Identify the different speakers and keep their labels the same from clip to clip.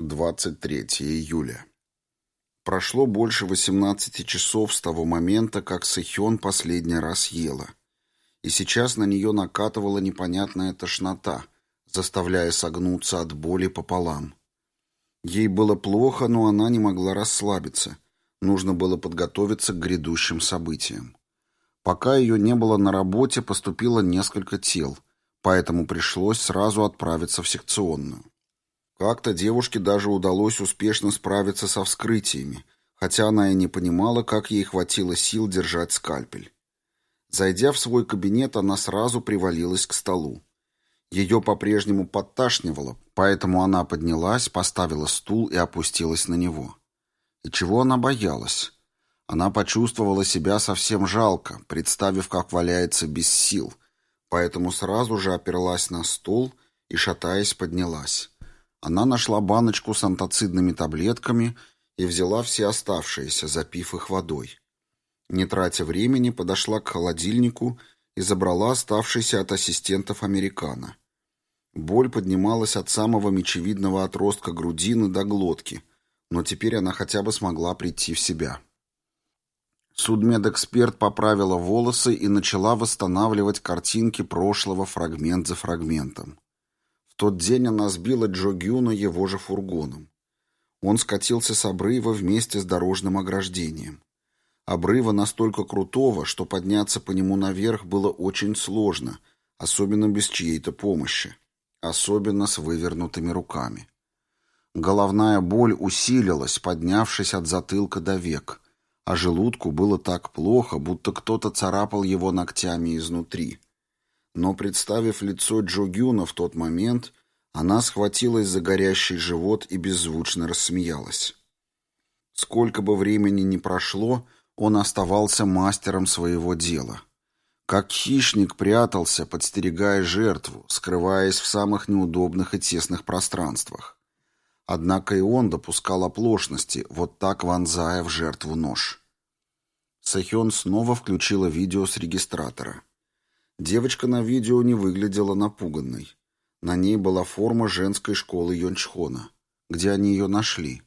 Speaker 1: 23 июля. Прошло больше 18 часов с того момента, как Сэхён последний раз ела. И сейчас на нее накатывала непонятная тошнота, заставляя согнуться от боли пополам. Ей было плохо, но она не могла расслабиться. Нужно было подготовиться к грядущим событиям. Пока ее не было на работе, поступило несколько тел, поэтому пришлось сразу отправиться в секционную. Как-то девушке даже удалось успешно справиться со вскрытиями, хотя она и не понимала, как ей хватило сил держать скальпель. Зайдя в свой кабинет, она сразу привалилась к столу. Ее по-прежнему подташнивало, поэтому она поднялась, поставила стул и опустилась на него. И чего она боялась? Она почувствовала себя совсем жалко, представив, как валяется без сил, поэтому сразу же оперлась на стул и, шатаясь, поднялась. Она нашла баночку с антацидными таблетками и взяла все оставшиеся, запив их водой. Не тратя времени, подошла к холодильнику и забрала оставшийся от ассистентов американо. Боль поднималась от самого мечевидного отростка грудины до глотки, но теперь она хотя бы смогла прийти в себя. Судмедэксперт поправила волосы и начала восстанавливать картинки прошлого фрагмент за фрагментом тот день она сбила Джо Гюна его же фургоном. Он скатился с обрыва вместе с дорожным ограждением. Обрыва настолько крутого, что подняться по нему наверх было очень сложно, особенно без чьей-то помощи, особенно с вывернутыми руками. Головная боль усилилась, поднявшись от затылка до век, а желудку было так плохо, будто кто-то царапал его ногтями изнутри. Но, представив лицо Джо Гюна в тот момент, она схватилась за горящий живот и беззвучно рассмеялась. Сколько бы времени ни прошло, он оставался мастером своего дела. Как хищник прятался, подстерегая жертву, скрываясь в самых неудобных и тесных пространствах. Однако и он допускал оплошности, вот так вонзая в жертву нож. Сэхён снова включила видео с регистратора. Девочка на видео не выглядела напуганной. На ней была форма женской школы Йончхона. Где они ее нашли?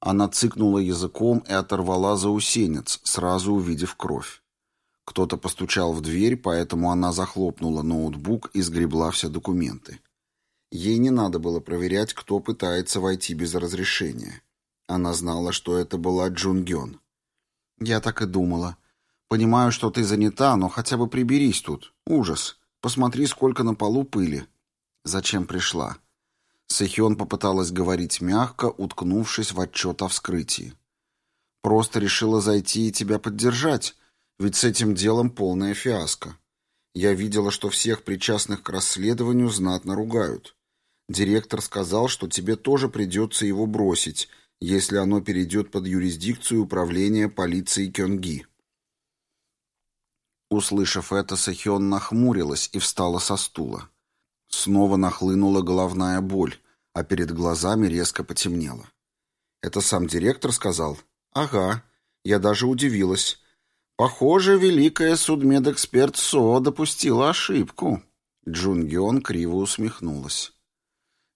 Speaker 1: Она цыкнула языком и оторвала заусенец, сразу увидев кровь. Кто-то постучал в дверь, поэтому она захлопнула ноутбук и сгребла все документы. Ей не надо было проверять, кто пытается войти без разрешения. Она знала, что это была Джун Гён. «Я так и думала», Понимаю, что ты занята, но хотя бы приберись тут. Ужас. Посмотри, сколько на полу пыли. Зачем пришла? Сэхён попыталась говорить мягко, уткнувшись в отчет о вскрытии. Просто решила зайти и тебя поддержать, ведь с этим делом полная фиаско. Я видела, что всех причастных к расследованию знатно ругают. Директор сказал, что тебе тоже придется его бросить, если оно перейдет под юрисдикцию управления полиции Кёнги. Услышав это, Сахион нахмурилась и встала со стула. Снова нахлынула головная боль, а перед глазами резко потемнело. «Это сам директор сказал?» «Ага». Я даже удивилась. «Похоже, великая судмедэксперт Со допустила ошибку». Джун Геон криво усмехнулась.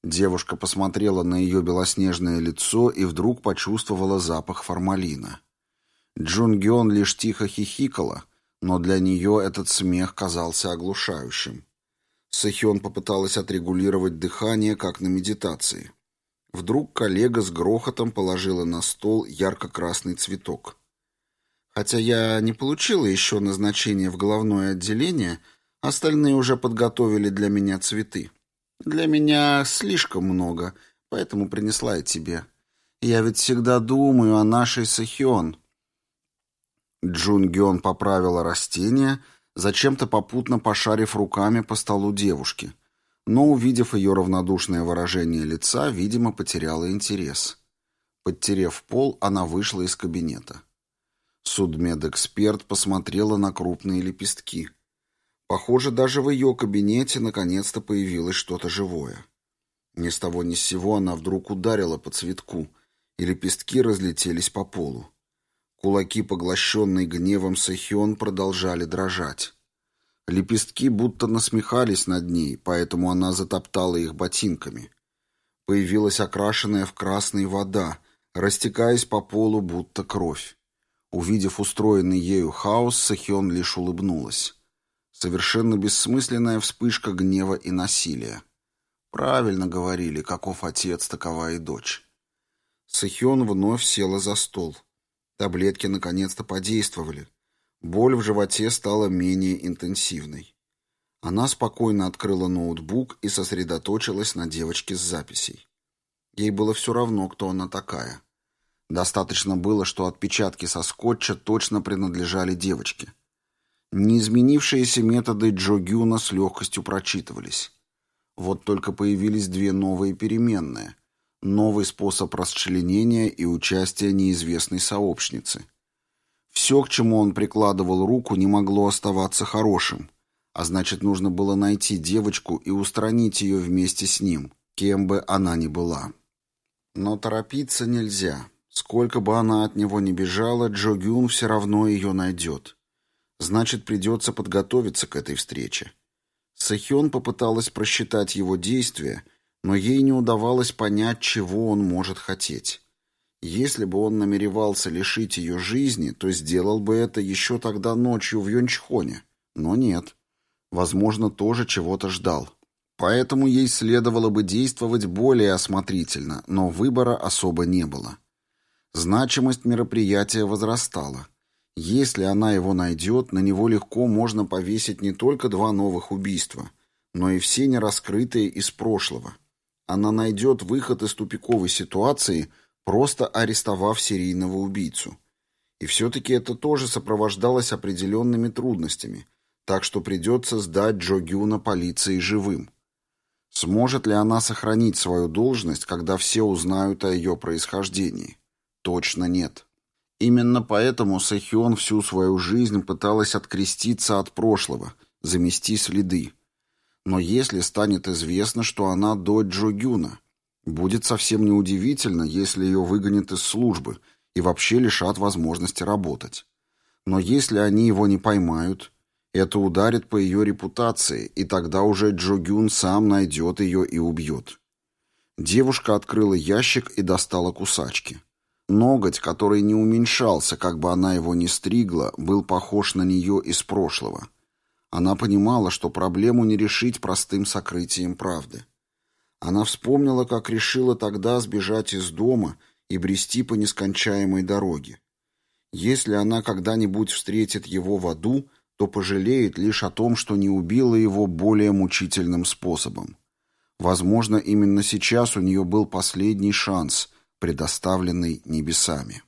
Speaker 1: Девушка посмотрела на ее белоснежное лицо и вдруг почувствовала запах формалина. Джун Геон лишь тихо хихикала — но для нее этот смех казался оглушающим. Сэхён попыталась отрегулировать дыхание, как на медитации. Вдруг коллега с грохотом положила на стол ярко-красный цветок. Хотя я не получила еще назначение в головное отделение, остальные уже подготовили для меня цветы. Для меня слишком много, поэтому принесла я тебе. Я ведь всегда думаю о нашей Сэхён. Джун Гён поправила растение, зачем-то попутно пошарив руками по столу девушки, но, увидев ее равнодушное выражение лица, видимо, потеряла интерес. Подтерев пол, она вышла из кабинета. Судмедэксперт посмотрела на крупные лепестки. Похоже, даже в ее кабинете наконец-то появилось что-то живое. Ни с того ни с сего она вдруг ударила по цветку, и лепестки разлетелись по полу. Кулаки, поглощенные гневом Сэхион, продолжали дрожать. Лепестки будто насмехались над ней, поэтому она затоптала их ботинками. Появилась окрашенная в красный вода, растекаясь по полу, будто кровь. Увидев устроенный ею хаос, Сахион лишь улыбнулась. Совершенно бессмысленная вспышка гнева и насилия. Правильно говорили, каков отец, такова и дочь. Сахион вновь села за стол. Таблетки наконец-то подействовали. Боль в животе стала менее интенсивной. Она спокойно открыла ноутбук и сосредоточилась на девочке с записей. Ей было все равно, кто она такая. Достаточно было, что отпечатки со скотча точно принадлежали девочке. Неизменившиеся методы Джо Гюна с легкостью прочитывались. Вот только появились две новые переменные. Новый способ расчленения и участия неизвестной сообщницы. Все, к чему он прикладывал руку, не могло оставаться хорошим. А значит, нужно было найти девочку и устранить ее вместе с ним, кем бы она ни была. Но торопиться нельзя. Сколько бы она от него ни бежала, Джо Гюн все равно ее найдет. Значит, придется подготовиться к этой встрече. Сэхён попыталась просчитать его действия, но ей не удавалось понять, чего он может хотеть. Если бы он намеревался лишить ее жизни, то сделал бы это еще тогда ночью в Йончхоне. Но нет. Возможно, тоже чего-то ждал. Поэтому ей следовало бы действовать более осмотрительно, но выбора особо не было. Значимость мероприятия возрастала. Если она его найдет, на него легко можно повесить не только два новых убийства, но и все нераскрытые из прошлого. Она найдет выход из тупиковой ситуации, просто арестовав серийного убийцу. И все-таки это тоже сопровождалось определенными трудностями, так что придется сдать Джо Гюна полиции живым. Сможет ли она сохранить свою должность, когда все узнают о ее происхождении? Точно нет. Именно поэтому Сэхион всю свою жизнь пыталась откреститься от прошлого, замести следы. Но если станет известно, что она дочь Джогюна, будет совсем неудивительно, если ее выгонят из службы и вообще лишат возможности работать. Но если они его не поймают, это ударит по ее репутации, и тогда уже Джогюн сам найдет ее и убьет. Девушка открыла ящик и достала кусачки. Ноготь, который не уменьшался, как бы она его ни стригла, был похож на нее из прошлого. Она понимала, что проблему не решить простым сокрытием правды. Она вспомнила, как решила тогда сбежать из дома и брести по нескончаемой дороге. Если она когда-нибудь встретит его в аду, то пожалеет лишь о том, что не убила его более мучительным способом. Возможно, именно сейчас у нее был последний шанс – предоставленный небесами.